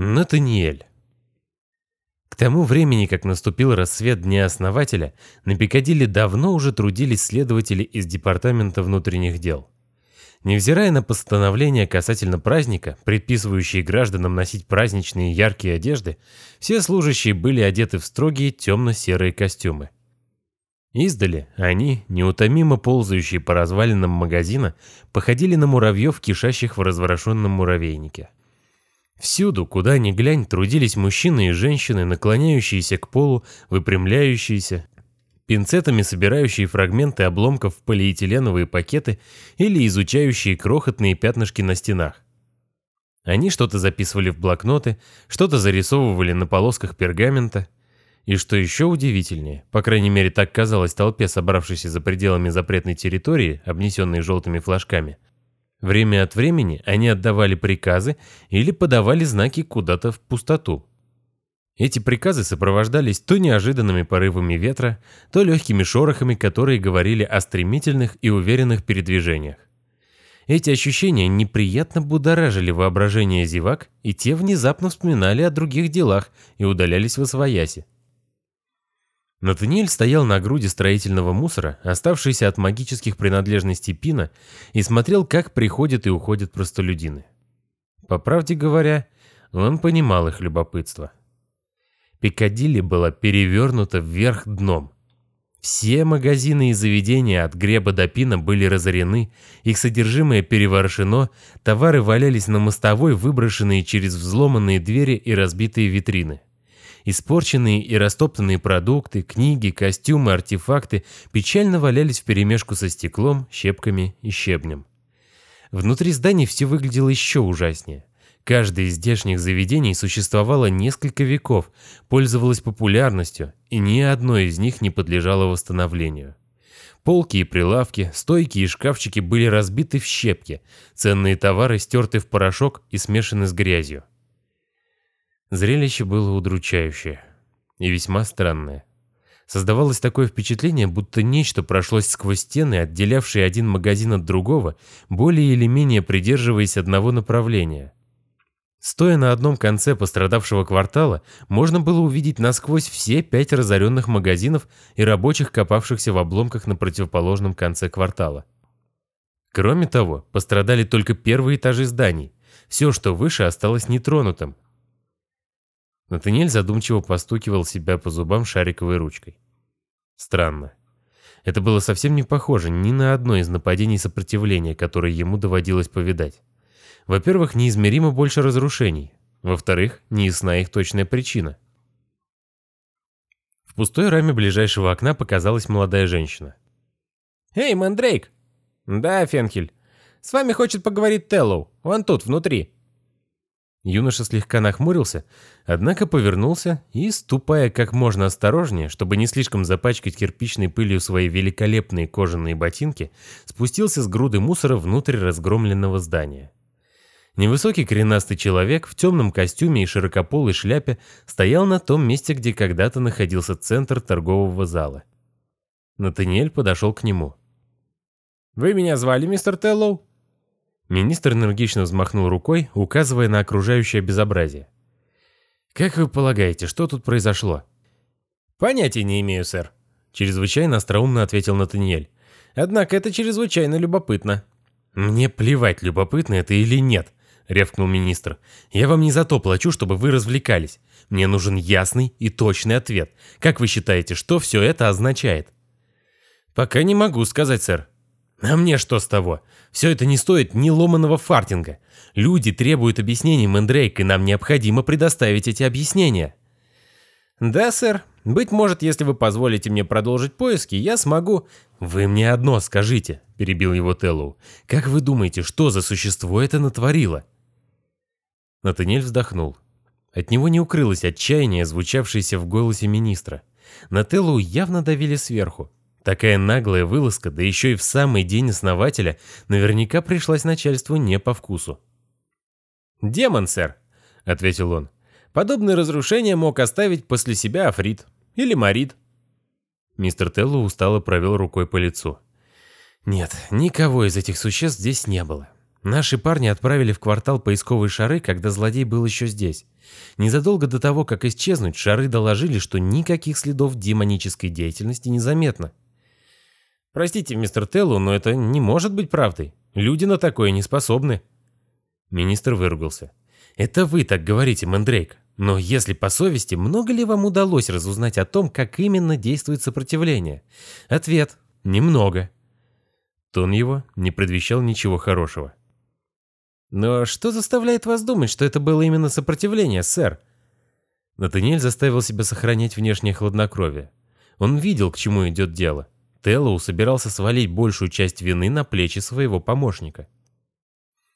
Натаниэль. К тому времени, как наступил рассвет Дня Основателя, на Пикадилли давно уже трудились следователи из Департамента внутренних дел. Невзирая на постановления касательно праздника, предписывающие гражданам носить праздничные яркие одежды, все служащие были одеты в строгие темно-серые костюмы. Издали они, неутомимо ползающие по развалинам магазина, походили на муравьев, кишащих в разворошенном муравейнике. Всюду, куда ни глянь, трудились мужчины и женщины, наклоняющиеся к полу, выпрямляющиеся, пинцетами собирающие фрагменты обломков в полиэтиленовые пакеты или изучающие крохотные пятнышки на стенах. Они что-то записывали в блокноты, что-то зарисовывали на полосках пергамента. И что еще удивительнее, по крайней мере так казалось толпе, собравшейся за пределами запретной территории, обнесенной желтыми флажками – Время от времени они отдавали приказы или подавали знаки куда-то в пустоту. Эти приказы сопровождались то неожиданными порывами ветра, то легкими шорохами, которые говорили о стремительных и уверенных передвижениях. Эти ощущения неприятно будоражили воображение зевак, и те внезапно вспоминали о других делах и удалялись в освояси. Натаниэль стоял на груди строительного мусора, оставшейся от магических принадлежностей Пина, и смотрел, как приходят и уходят простолюдины. По правде говоря, он понимал их любопытство. Пикадилли была перевернута вверх дном. Все магазины и заведения от Греба до Пина были разорены, их содержимое переворошено, товары валялись на мостовой, выброшенные через взломанные двери и разбитые витрины. Испорченные и растоптанные продукты, книги, костюмы, артефакты печально валялись вперемешку со стеклом, щепками и щебнем. Внутри зданий все выглядело еще ужаснее. Каждое из здешних заведений существовало несколько веков, пользовалось популярностью, и ни одно из них не подлежало восстановлению. Полки и прилавки, стойки и шкафчики были разбиты в щепки, ценные товары стерты в порошок и смешаны с грязью. Зрелище было удручающее и весьма странное. Создавалось такое впечатление, будто нечто прошлось сквозь стены, отделявшие один магазин от другого, более или менее придерживаясь одного направления. Стоя на одном конце пострадавшего квартала, можно было увидеть насквозь все пять разоренных магазинов и рабочих, копавшихся в обломках на противоположном конце квартала. Кроме того, пострадали только первые этажи зданий. Все, что выше, осталось нетронутым, Натаниэль задумчиво постукивал себя по зубам шариковой ручкой. Странно. Это было совсем не похоже ни на одно из нападений сопротивления, которые ему доводилось повидать. Во-первых, неизмеримо больше разрушений. Во-вторых, неясна их точная причина. В пустой раме ближайшего окна показалась молодая женщина. «Эй, Мандрейк!» «Да, Фенхель. С вами хочет поговорить Теллоу. Вон тут, внутри». Юноша слегка нахмурился, однако повернулся и, ступая как можно осторожнее, чтобы не слишком запачкать кирпичной пылью свои великолепные кожаные ботинки, спустился с груды мусора внутрь разгромленного здания. Невысокий коренастый человек в темном костюме и широкополой шляпе стоял на том месте, где когда-то находился центр торгового зала. Натаниэль подошел к нему. «Вы меня звали, мистер Теллоу?» Министр энергично взмахнул рукой, указывая на окружающее безобразие. «Как вы полагаете, что тут произошло?» «Понятия не имею, сэр», — чрезвычайно остроумно ответил Натаниэль. «Однако это чрезвычайно любопытно». «Мне плевать, любопытно это или нет», — рявкнул министр. «Я вам не за то плачу, чтобы вы развлекались. Мне нужен ясный и точный ответ. Как вы считаете, что все это означает?» «Пока не могу сказать, сэр», а мне что с того? Все это не стоит ни ломаного фартинга. Люди требуют объяснений, Мэндрейк, и нам необходимо предоставить эти объяснения. Да, сэр. Быть может, если вы позволите мне продолжить поиски, я смогу... Вы мне одно скажите, перебил его Теллоу. Как вы думаете, что за существо это натворило? Натаниэль вздохнул. От него не укрылось отчаяние, звучавшееся в голосе министра. На Теллоу явно давили сверху. Такая наглая вылазка, да еще и в самый день основателя, наверняка пришлась начальству не по вкусу. «Демон, сэр», — ответил он. «Подобное разрушение мог оставить после себя Африт или Марит». Мистер Телло устало провел рукой по лицу. «Нет, никого из этих существ здесь не было. Наши парни отправили в квартал поисковые шары, когда злодей был еще здесь. Незадолго до того, как исчезнуть, шары доложили, что никаких следов демонической деятельности незаметно. Простите, мистер Теллу, но это не может быть правдой. Люди на такое не способны. Министр выругался. Это вы так говорите, Мэндрейк. Но если по совести, много ли вам удалось разузнать о том, как именно действует сопротивление? Ответ – немного. Тон его не предвещал ничего хорошего. Но что заставляет вас думать, что это было именно сопротивление, сэр? Натаниэль заставил себя сохранять внешнее хладнокровие. Он видел, к чему идет дело. Теллоу собирался свалить большую часть вины на плечи своего помощника.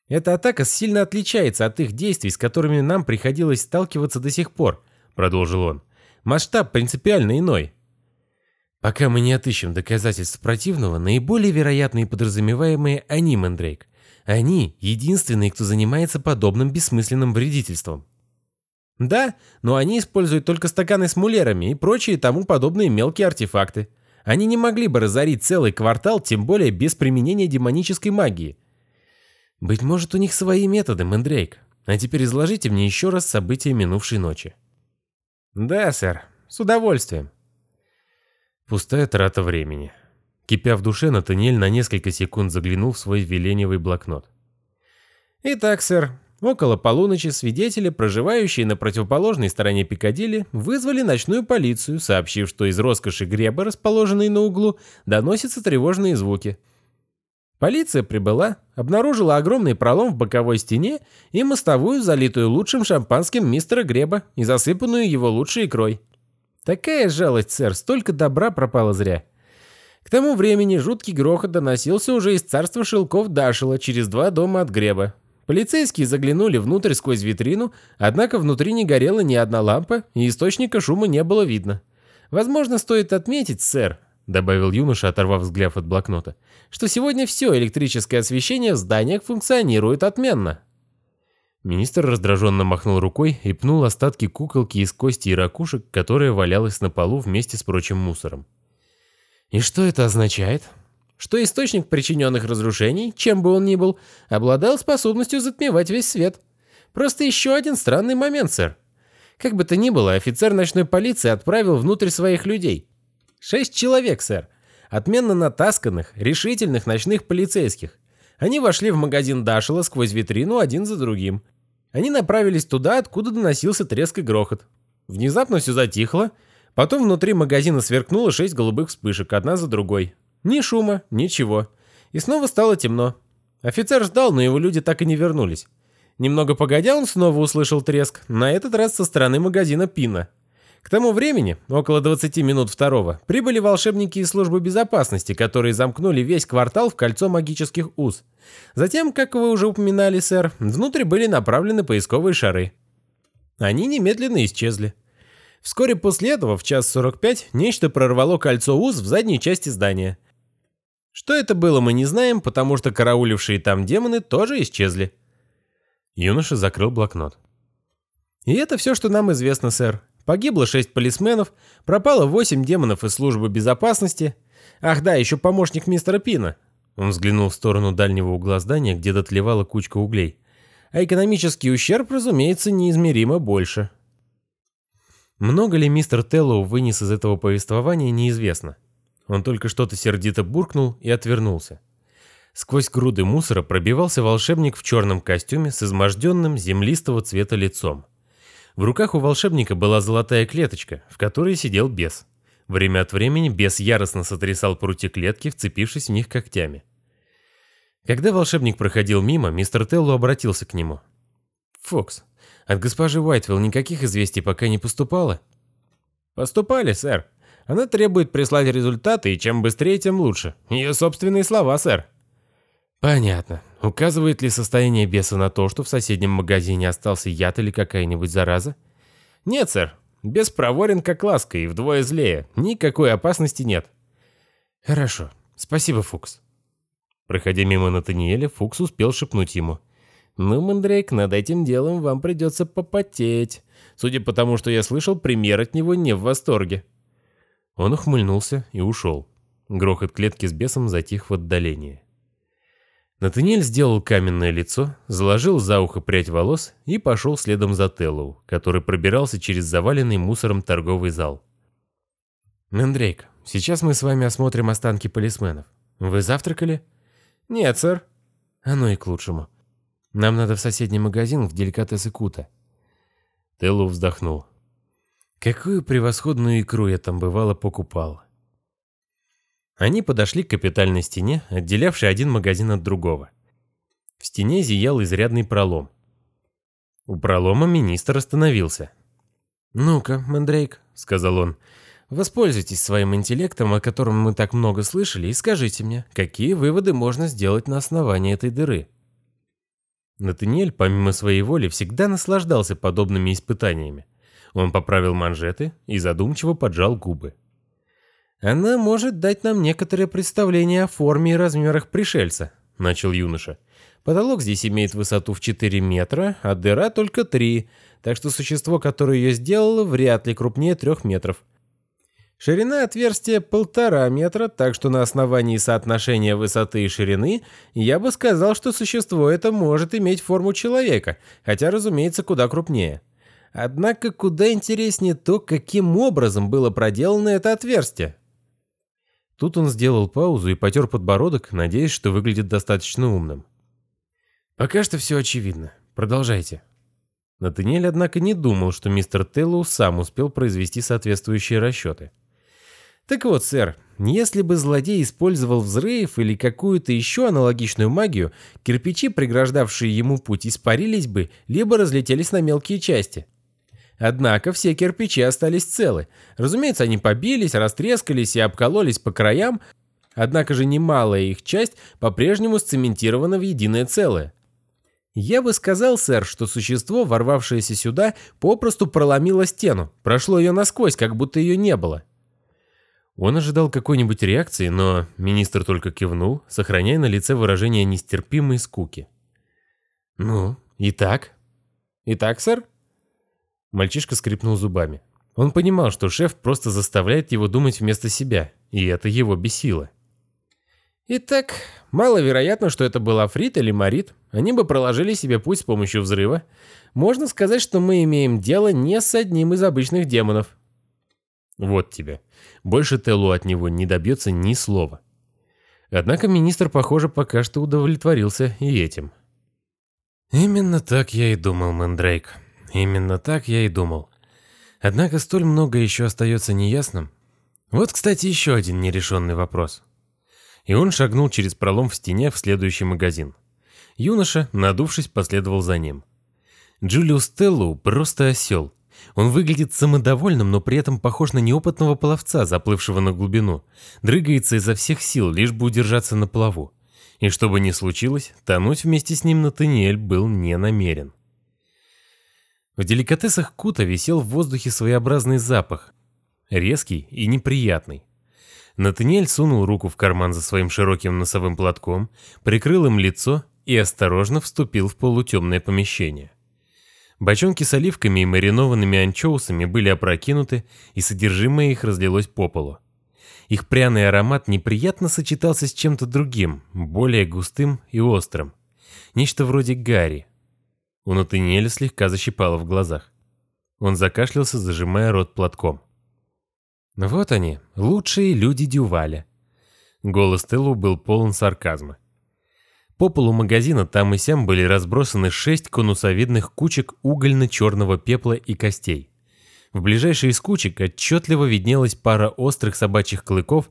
Эта атака сильно отличается от их действий, с которыми нам приходилось сталкиваться до сих пор, продолжил он. Масштаб принципиально иной. Пока мы не отыщем доказательств противного, наиболее вероятные подразумеваемые они, Мэндрейк. Они единственные, кто занимается подобным бессмысленным вредительством. Да, но они используют только стаканы с мулерами и прочие тому подобные мелкие артефакты. Они не могли бы разорить целый квартал, тем более без применения демонической магии. Быть может, у них свои методы, Мэндрейк. А теперь изложите мне еще раз события минувшей ночи. Да, сэр, с удовольствием. Пустая трата времени. Кипя в душе, Натаниэль на несколько секунд заглянул в свой веленевый блокнот. Итак, сэр, около полуночи свидетели, проживающие на противоположной стороне Пикадилли, вызвали ночную полицию, сообщив, что из роскоши греба, расположенной на углу, доносятся тревожные звуки – Полиция прибыла, обнаружила огромный пролом в боковой стене и мостовую, залитую лучшим шампанским мистера Греба и засыпанную его лучшей икрой. Такая жалость, сэр, столько добра пропало зря. К тому времени жуткий грохот доносился уже из царства шелков Дашила через два дома от Греба. Полицейские заглянули внутрь сквозь витрину, однако внутри не горела ни одна лампа, и источника шума не было видно. Возможно, стоит отметить, сэр, — добавил юноша, оторвав взгляд от блокнота, «что сегодня все электрическое освещение в зданиях функционирует отменно». Министр раздраженно махнул рукой и пнул остатки куколки из кости и ракушек, которая валялась на полу вместе с прочим мусором. «И что это означает?» «Что источник причиненных разрушений, чем бы он ни был, обладал способностью затмевать весь свет. Просто еще один странный момент, сэр. Как бы то ни было, офицер ночной полиции отправил внутрь своих людей». Шесть человек, сэр. Отменно натасканных, решительных ночных полицейских. Они вошли в магазин Дашела сквозь витрину один за другим. Они направились туда, откуда доносился треск и грохот. Внезапно все затихло. Потом внутри магазина сверкнуло шесть голубых вспышек, одна за другой. Ни шума, ничего. И снова стало темно. Офицер ждал, но его люди так и не вернулись. Немного погодя, он снова услышал треск, на этот раз со стороны магазина Пина. К тому времени, около 20 минут второго, прибыли волшебники из службы безопасности, которые замкнули весь квартал в кольцо магических уз. Затем, как вы уже упоминали, сэр, внутрь были направлены поисковые шары. Они немедленно исчезли. Вскоре после этого, в час 45, нечто прорвало кольцо уз в задней части здания. Что это было, мы не знаем, потому что караулившие там демоны тоже исчезли. Юноша закрыл блокнот. И это все, что нам известно, сэр. Погибло шесть полисменов, пропало восемь демонов из службы безопасности. Ах да, еще помощник мистера Пина. Он взглянул в сторону дальнего угла здания, где дотлевала кучка углей. А экономический ущерб, разумеется, неизмеримо больше. Много ли мистер Теллоу вынес из этого повествования, неизвестно. Он только что-то сердито буркнул и отвернулся. Сквозь груды мусора пробивался волшебник в черном костюме с изможденным землистого цвета лицом. В руках у волшебника была золотая клеточка, в которой сидел бес. Время от времени бес яростно сотрясал прутья клетки, вцепившись в них когтями. Когда волшебник проходил мимо, мистер Теллу обратился к нему. «Фокс, от госпожи Уайтвилл никаких известий пока не поступало?» «Поступали, сэр. Она требует прислать результаты, и чем быстрее, тем лучше. Ее собственные слова, сэр». Понятно. Указывает ли состояние беса на то, что в соседнем магазине остался яд или какая-нибудь зараза? Нет, сэр. Бес проворен как ласка и вдвое злее. Никакой опасности нет. Хорошо. Спасибо, Фукс. Проходя мимо Натаниэля, Фукс успел шепнуть ему. «Ну, Мандрейк, над этим делом вам придется попотеть. Судя по тому, что я слышал, премьер от него не в восторге». Он ухмыльнулся и ушел. Грохот клетки с бесом затих в отдалении. Натаниэль сделал каменное лицо, заложил за ухо прядь волос и пошел следом за Теллоу, который пробирался через заваленный мусором торговый зал. «Мендрейк, сейчас мы с вами осмотрим останки полисменов. Вы завтракали?» «Нет, сэр». «Оно и к лучшему. Нам надо в соседний магазин в деликатесы Кута». Теллоу вздохнул. «Какую превосходную икру я там бывало покупал». Они подошли к капитальной стене, отделявшей один магазин от другого. В стене зиял изрядный пролом. У пролома министр остановился. «Ну-ка, Мандрейк», — сказал он, — «воспользуйтесь своим интеллектом, о котором мы так много слышали, и скажите мне, какие выводы можно сделать на основании этой дыры?» Натаниэль, помимо своей воли, всегда наслаждался подобными испытаниями. Он поправил манжеты и задумчиво поджал губы. «Она может дать нам некоторое представление о форме и размерах пришельца», — начал юноша. «Потолок здесь имеет высоту в 4 метра, а дыра только 3, так что существо, которое ее сделало, вряд ли крупнее 3 метров. Ширина отверстия полтора метра, так что на основании соотношения высоты и ширины я бы сказал, что существо это может иметь форму человека, хотя, разумеется, куда крупнее. Однако куда интереснее то, каким образом было проделано это отверстие. Тут он сделал паузу и потер подбородок, надеясь, что выглядит достаточно умным. «Пока что все очевидно. Продолжайте». Натаниэль, однако, не думал, что мистер Теллоу сам успел произвести соответствующие расчеты. «Так вот, сэр, если бы злодей использовал взрыв или какую-то еще аналогичную магию, кирпичи, преграждавшие ему путь, испарились бы, либо разлетелись на мелкие части. Однако все кирпичи остались целы. Разумеется, они побились, растрескались и обкололись по краям, однако же немалая их часть по-прежнему сцементирована в единое целое. Я бы сказал, сэр, что существо, ворвавшееся сюда, попросту проломило стену, прошло ее насквозь, как будто ее не было. Он ожидал какой-нибудь реакции, но министр только кивнул, сохраняя на лице выражение нестерпимой скуки. «Ну, и так?» «И так, сэр?» Мальчишка скрипнул зубами. Он понимал, что шеф просто заставляет его думать вместо себя, и это его бесило. Итак, маловероятно, что это был Африт или Марит. Они бы проложили себе путь с помощью взрыва. Можно сказать, что мы имеем дело не с одним из обычных демонов. Вот тебе. Больше Телу от него не добьется ни слова. Однако министр, похоже, пока что удовлетворился и этим. Именно так я и думал, Мэндрейк. Именно так я и думал. Однако столь много еще остается неясным. Вот, кстати, еще один нерешенный вопрос. И он шагнул через пролом в стене в следующий магазин. Юноша, надувшись, последовал за ним. Джулиус Теллоу просто осел. Он выглядит самодовольным, но при этом похож на неопытного пловца, заплывшего на глубину. Дрыгается изо всех сил, лишь бы удержаться на плаву. И что бы ни случилось, тонуть вместе с ним Натаниэль был не намерен. В деликатесах Кута висел в воздухе своеобразный запах, резкий и неприятный. Натаниэль сунул руку в карман за своим широким носовым платком, прикрыл им лицо и осторожно вступил в полутемное помещение. Бочонки с оливками и маринованными анчоусами были опрокинуты, и содержимое их разлилось по полу. Их пряный аромат неприятно сочетался с чем-то другим, более густым и острым. Нечто вроде гари, у Натаниэля слегка защипало в глазах. Он закашлялся, зажимая рот платком. «Вот они, лучшие люди Дюваля». Голос Теллу был полон сарказма. По полу магазина там и сям были разбросаны шесть конусовидных кучек угольно-черного пепла и костей. В ближайшей из кучек отчетливо виднелась пара острых собачьих клыков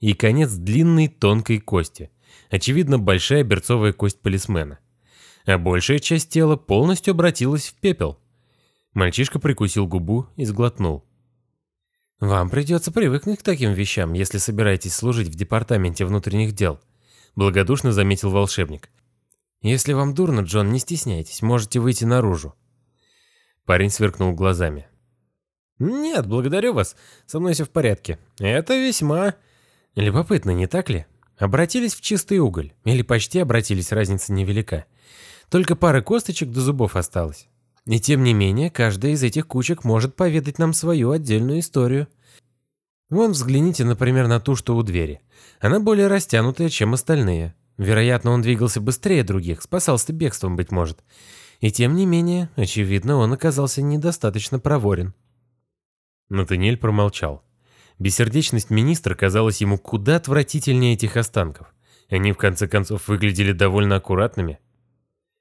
и конец длинной тонкой кости. Очевидно, большая берцовая кость полисмена а большая часть тела полностью обратилась в пепел. Мальчишка прикусил губу и сглотнул. «Вам придется привыкнуть к таким вещам, если собираетесь служить в департаменте внутренних дел», благодушно заметил волшебник. «Если вам дурно, Джон, не стесняйтесь, можете выйти наружу». Парень сверкнул глазами. «Нет, благодарю вас, со мной все в порядке. Это весьма...» «Любопытно, не так ли? Обратились в чистый уголь, или почти обратились, разница невелика. Только пара косточек до зубов осталось. И тем не менее, каждая из этих кучек может поведать нам свою отдельную историю. Вон взгляните, например, на ту, что у двери. Она более растянутая, чем остальные. Вероятно, он двигался быстрее других, спасался бегством, быть может. И тем не менее, очевидно, он оказался недостаточно проворен. Натаниэль промолчал. Бессердечность министра казалась ему куда отвратительнее этих останков. Они, в конце концов, выглядели довольно аккуратными.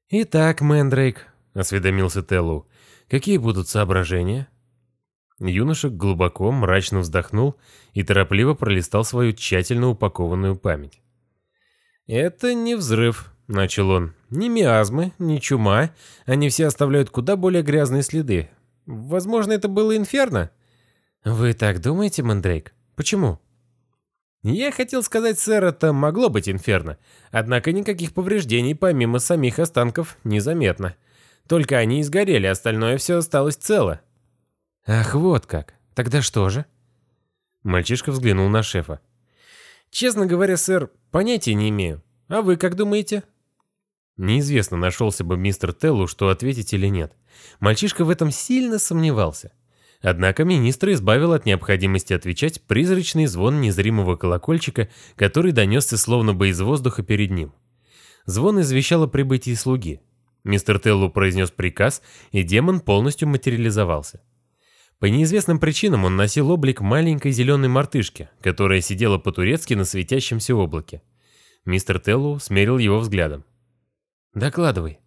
«Итак, Мэндрейк», — осведомился Теллу, — «какие будут соображения?» Юноша глубоко, мрачно вздохнул и торопливо пролистал свою тщательно упакованную память. «Это не взрыв», — начал он. «Ни миазмы, ни чума. Они все оставляют куда более грязные следы. Возможно, это было инферно?» «Вы так думаете, Мандрейк? Почему?» «Я хотел сказать, сэр, это могло быть инферно. Однако никаких повреждений помимо самих останков незаметно. Только они изгорели, остальное все осталось цело». «Ах, вот как. Тогда что же?» Мальчишка взглянул на шефа. «Честно говоря, сэр, понятия не имею. А вы как думаете?» Неизвестно, нашелся бы мистер Теллу, что ответить или нет. Мальчишка в этом сильно сомневался. Однако министр избавил от необходимости отвечать призрачный звон незримого колокольчика, который донесся словно бы из воздуха перед ним. Звон извещал о прибытии слуги. Мистер Теллу произнес приказ, и демон полностью материализовался. По неизвестным причинам он носил облик маленькой зеленой мартышки, которая сидела по-турецки на светящемся облаке. Мистер Теллу смерил его взглядом. «Докладывай»,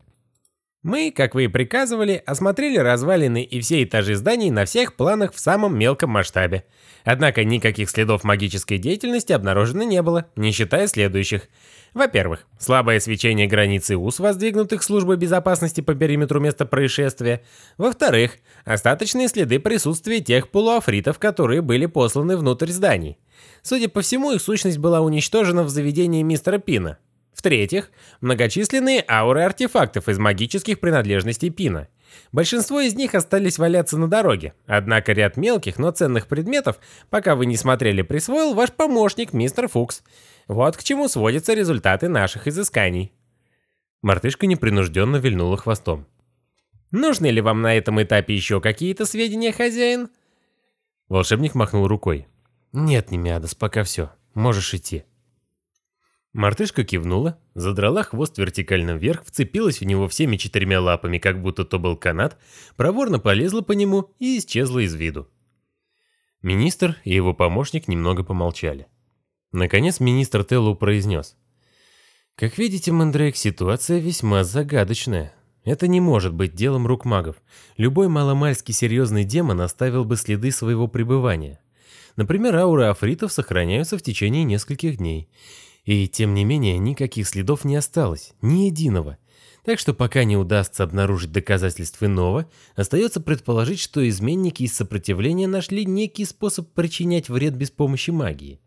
мы, как вы и приказывали, осмотрели развалины и все этажи зданий на всех планах в самом мелком масштабе. Однако никаких следов магической деятельности обнаружено не было, не считая следующих. Во-первых, слабое свечение границы УС, воздвигнутых службой безопасности по периметру места происшествия. Во-вторых, остаточные следы присутствия тех полуафритов, которые были посланы внутрь зданий. Судя по всему, их сущность была уничтожена в заведении мистера Пина. В-третьих, многочисленные ауры артефактов из магических принадлежностей Пина. Большинство из них остались валяться на дороге, однако ряд мелких, но ценных предметов, пока вы не смотрели, присвоил ваш помощник, мистер Фукс. Вот к чему сводятся результаты наших изысканий. Мартышка непринужденно вильнула хвостом. «Нужны ли вам на этом этапе еще какие-то сведения, хозяин?» Волшебник махнул рукой. «Нет, Немиадос, пока все. Можешь идти». Мартышка кивнула, задрала хвост вертикально вверх, вцепилась в него всеми четырьмя лапами, как будто то был канат, проворно полезла по нему и исчезла из виду. Министр и его помощник немного помолчали. Наконец министр Теллу произнес. «Как видите, Мандрейк, ситуация весьма загадочная. Это не может быть делом рук магов. Любой маломальски серьезный демон оставил бы следы своего пребывания. Например, ауры афритов сохраняются в течение нескольких дней. И тем не менее, никаких следов не осталось, ни единого. Так что пока не удастся обнаружить доказательств иного, остается предположить, что изменники из сопротивления нашли некий способ причинять вред без помощи магии.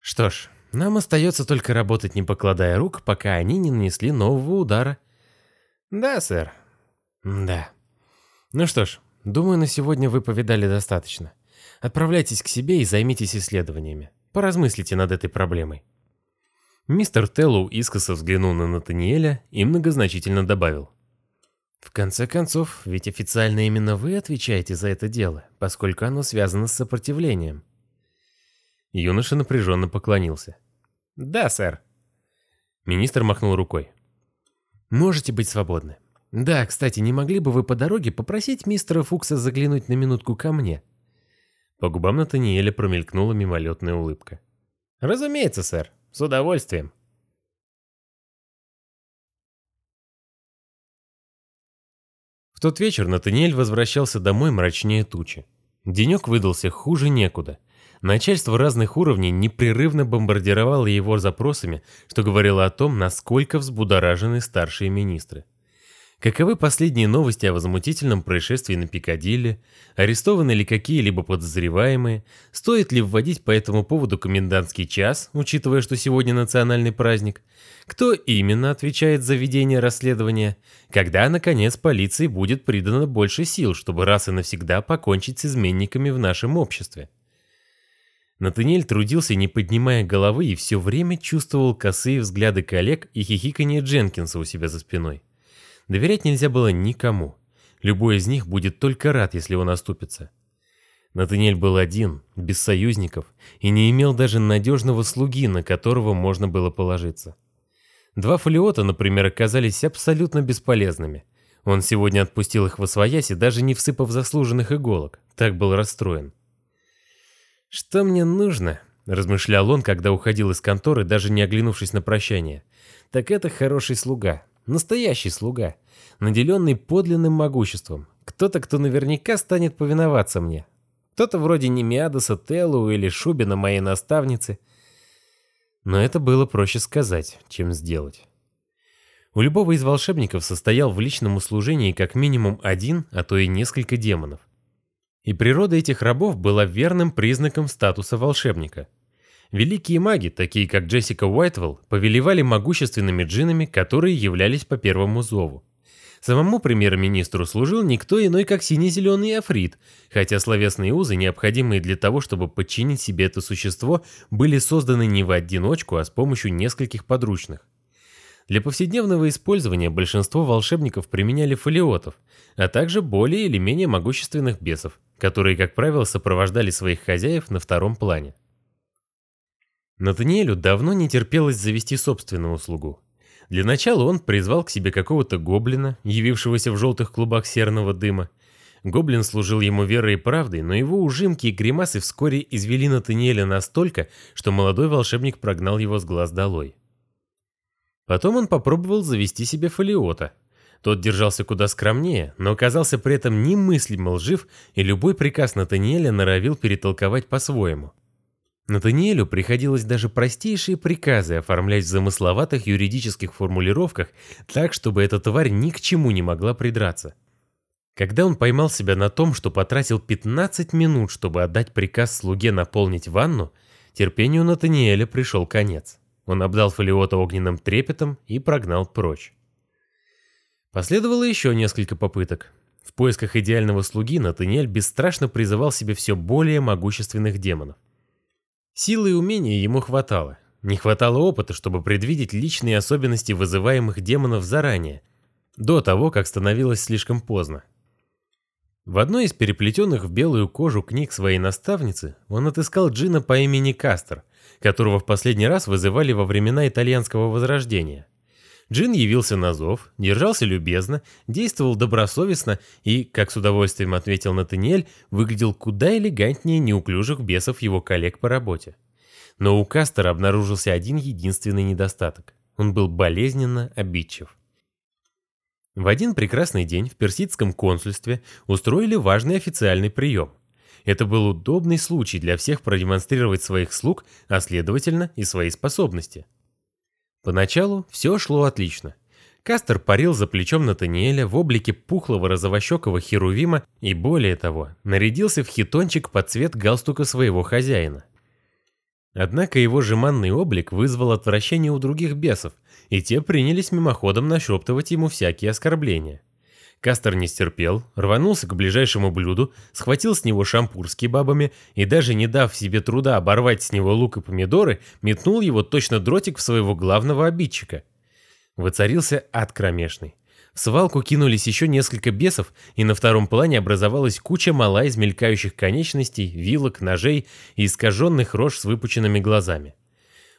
Что ж, нам остается только работать не покладая рук, пока они не нанесли нового удара. Да, сэр. Да. Ну что ж, думаю, на сегодня вы повидали достаточно. Отправляйтесь к себе и займитесь исследованиями. Поразмыслите над этой проблемой. Мистер Теллоу искоса взглянул на Натаниэля и многозначительно добавил. «В конце концов, ведь официально именно вы отвечаете за это дело, поскольку оно связано с сопротивлением». Юноша напряженно поклонился. «Да, сэр». Министр махнул рукой. «Можете быть свободны. Да, кстати, не могли бы вы по дороге попросить мистера Фукса заглянуть на минутку ко мне?» По губам Натаниэля промелькнула мимолетная улыбка. «Разумеется, сэр». С удовольствием. В тот вечер Натаниэль возвращался домой мрачнее тучи. Денек выдался хуже некуда. Начальство разных уровней непрерывно бомбардировало его запросами, что говорило о том, насколько взбудоражены старшие министры. Каковы последние новости о возмутительном происшествии на Пикадилли? Арестованы ли какие-либо подозреваемые? Стоит ли вводить по этому поводу комендантский час, учитывая, что сегодня национальный праздник? Кто именно отвечает за ведение расследования? Когда, наконец, полиции будет придано больше сил, чтобы раз и навсегда покончить с изменниками в нашем обществе? Натаниэль трудился, не поднимая головы, и все время чувствовал косые взгляды коллег и хихиканье Дженкинса у себя за спиной. Доверять нельзя было никому. Любой из них будет только рад, если он оступится. Натаниэль был один, без союзников, и не имел даже надежного слуги, на которого можно было положиться. Два фолиота, например, оказались абсолютно бесполезными. Он сегодня отпустил их в освоясь даже не всыпав заслуженных иголок. Так был расстроен. «Что мне нужно?» – размышлял он, когда уходил из конторы, даже не оглянувшись на прощание. «Так это хороший слуга. Настоящий слуга. Наделенный подлинным могуществом. Кто-то, кто наверняка станет повиноваться мне. Кто-то вроде Немиадоса Теллу или Шубина моей наставницы. Но это было проще сказать, чем сделать. У любого из волшебников состоял в личном услужении как минимум один, а то и несколько демонов. И природа этих рабов была верным признаком статуса волшебника. Великие маги, такие как Джессика Уайтвелл, повелевали могущественными джинами, которые являлись по первому зову. Самому премьер-министру служил никто иной, как сине-зеленый Африт, хотя словесные узы, необходимые для того, чтобы подчинить себе это существо, были созданы не в одиночку, а с помощью нескольких подручных. Для повседневного использования большинство волшебников применяли фолиотов, а также более или менее могущественных бесов, которые, как правило, сопровождали своих хозяев на втором плане. Натаниэлю давно не терпелось завести собственную услугу. Для начала он призвал к себе какого-то гоблина, явившегося в желтых клубах серного дыма. Гоблин служил ему верой и правдой, но его ужимки и гримасы вскоре извели Натаниэля настолько, что молодой волшебник прогнал его с глаз долой. Потом он попробовал завести себе фолиота. Тот держался куда скромнее, но оказался при этом немыслимо лжив, и любой приказ Натаниэля норовил перетолковать по-своему. Натаниэлю приходилось даже простейшие приказы оформлять в замысловатых юридических формулировках так, чтобы эта тварь ни к чему не могла придраться. Когда он поймал себя на том, что потратил 15 минут, чтобы отдать приказ слуге наполнить ванну, терпению Натаниэля пришел конец. Он обдал Фолиота огненным трепетом и прогнал прочь. Последовало еще несколько попыток. В поисках идеального слуги Натаниэль бесстрашно призывал себе все более могущественных демонов. Силы и умения ему хватало. Не хватало опыта, чтобы предвидеть личные особенности вызываемых демонов заранее, до того, как становилось слишком поздно. В одной из переплетенных в белую кожу книг своей наставницы он отыскал джина по имени Кастер, которого в последний раз вызывали во времена итальянского возрождения. Джин явился на зов, держался любезно, действовал добросовестно и, как с удовольствием ответил Натаниэль, выглядел куда элегантнее неуклюжих бесов его коллег по работе. Но у Кастера обнаружился один единственный недостаток. Он был болезненно обидчив. В один прекрасный день в персидском консульстве устроили важный официальный прием. Это был удобный случай для всех продемонстрировать своих слуг, а следовательно и свои способности – Поначалу все шло отлично. Кастер парил за плечом Натаниэля в облике пухлого розовощекого херувима и, более того, нарядился в хитончик под цвет галстука своего хозяина. Однако его жеманный облик вызвал отвращение у других бесов, и те принялись мимоходом нашептывать ему всякие оскорбления. Кастер не стерпел, рванулся к ближайшему блюду, схватил с него шампур с кебабами и даже не дав себе труда оборвать с него лук и помидоры, метнул его точно дротик в своего главного обидчика. Воцарился ад кромешный. В свалку кинулись еще несколько бесов, и на втором плане образовалась куча мала из мелькающих конечностей, вилок, ножей и искаженных рож с выпученными глазами.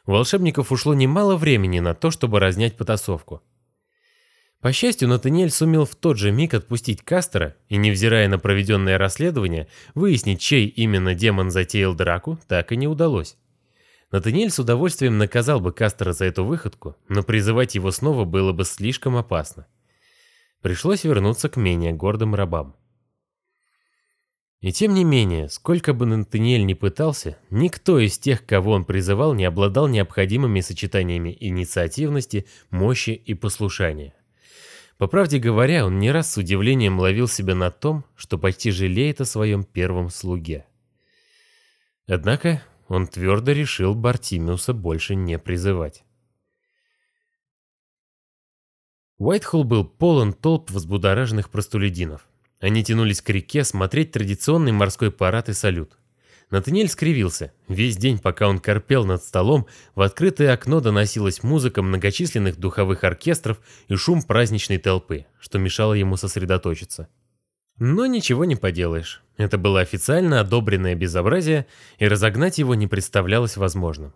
У волшебников ушло немало времени на то, чтобы разнять потасовку. По счастью, Натаниэль сумел в тот же миг отпустить Кастера и, невзирая на проведенное расследование, выяснить, чей именно демон затеял драку, так и не удалось. Натаниэль с удовольствием наказал бы Кастера за эту выходку, но призывать его снова было бы слишком опасно. Пришлось вернуться к менее гордым рабам. И тем не менее, сколько бы Натаниэль ни пытался, никто из тех, кого он призывал, не обладал необходимыми сочетаниями инициативности, мощи и послушания. По правде говоря, он не раз с удивлением ловил себя на том, что почти жалеет о своем первом слуге. Однако он твердо решил Бартимиуса больше не призывать. Уайтхолл был полон толп взбудораженных простолюдинов. Они тянулись к реке смотреть традиционный морской парад и салют. Натаниэль скривился. Весь день, пока он корпел над столом, в открытое окно доносилась музыка многочисленных духовых оркестров и шум праздничной толпы, что мешало ему сосредоточиться. Но ничего не поделаешь. Это было официально одобренное безобразие, и разогнать его не представлялось возможным.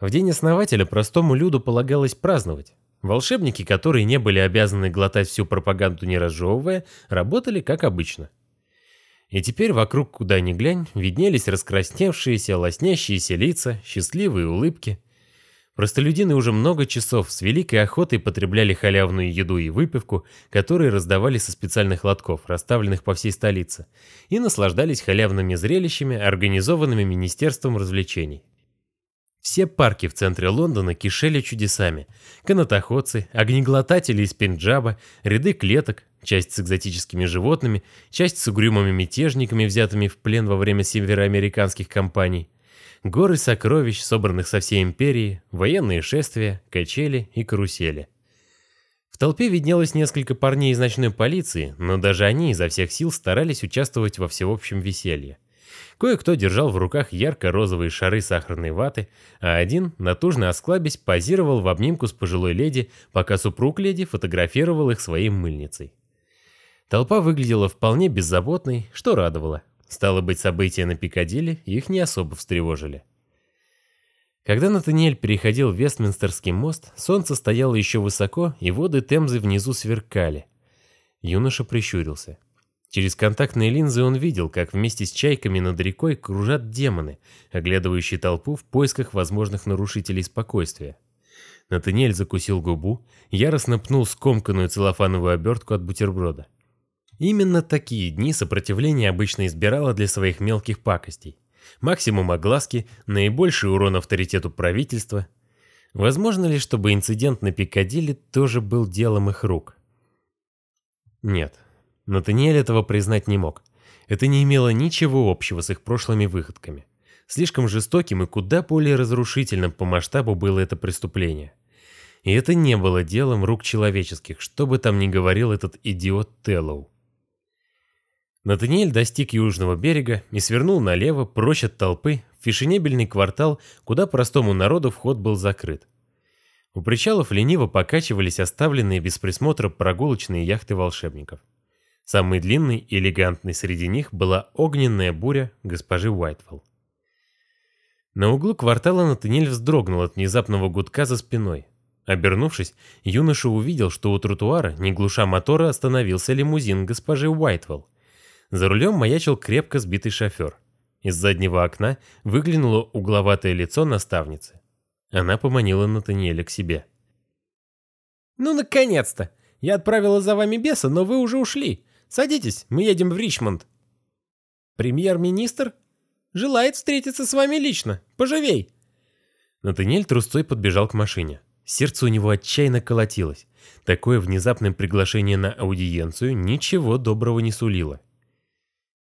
В день основателя простому люду полагалось праздновать. Волшебники, которые не были обязаны глотать всю пропаганду не разжевывая, работали как обычно. И теперь вокруг, куда ни глянь, виднелись раскрасневшиеся, лоснящиеся лица, счастливые улыбки. Простолюдины уже много часов с великой охотой потребляли халявную еду и выпивку, которые раздавали со специальных лотков, расставленных по всей столице, и наслаждались халявными зрелищами, организованными Министерством развлечений. Все парки в центре Лондона кишели чудесами. Канатоходцы, огнеглотатели из Пенджаба, ряды клеток, часть с экзотическими животными, часть с угрюмыми мятежниками, взятыми в плен во время североамериканских кампаний. Горы сокровищ, собранных со всей империи, военные шествия, качели и карусели. В толпе виднелось несколько парней из ночной полиции, но даже они изо всех сил старались участвовать во всеобщем веселье. Кое-кто держал в руках ярко-розовые шары сахарной ваты, а один, натужно осклабясь, позировал в обнимку с пожилой леди, пока супруг леди фотографировал их своей мыльницей. Толпа выглядела вполне беззаботной, что радовало. Стало быть, события на Пикадилли их не особо встревожили. Когда Натаниэль переходил Вестминстерский мост, солнце стояло еще высоко, и воды Темзы внизу сверкали. Юноша прищурился. Через контактные линзы он видел, как вместе с чайками над рекой кружат демоны, оглядывающие толпу в поисках возможных нарушителей спокойствия. Натаниэль закусил губу, яростно пнул скомканную целлофановую обертку от бутерброда. Именно такие дни сопротивление обычно избирало для своих мелких пакостей. Максимум огласки, наибольший урон авторитету правительства. Возможно ли, чтобы инцидент на Пикадилли тоже был делом их рук? Нет, Натаниэль этого признать не мог. Это не имело ничего общего с их прошлыми выходками. Слишком жестоким и куда более разрушительным по масштабу было это преступление. И это не было делом рук человеческих, что бы там ни говорил этот идиот Теллоу. Натаниэль достиг южного берега и свернул налево, прочь от толпы, в фешенебельный квартал, куда простому народу вход был закрыт. У причалов лениво покачивались оставленные без присмотра прогулочные яхты волшебников. Самой длинной и элегантной среди них была огненная буря госпожи Уайтфолл. На углу квартала Натаниэль вздрогнул от внезапного гудка за спиной. Обернувшись, юноша увидел, что у тротуара, не глуша мотора, остановился лимузин госпожи Уайтвелл. За рулем маячил крепко сбитый шофер. Из заднего окна выглянуло угловатое лицо наставницы. Она поманила Натаниэля к себе. «Ну, наконец-то! Я отправила за вами беса, но вы уже ушли. Садитесь, мы едем в Ричмонд. Премьер-министр желает встретиться с вами лично. Поживей. Натаниэль трусцой подбежал к машине. Сердце у него отчаянно колотилось. Такое внезапное приглашение на аудиенцию ничего доброго не сулило.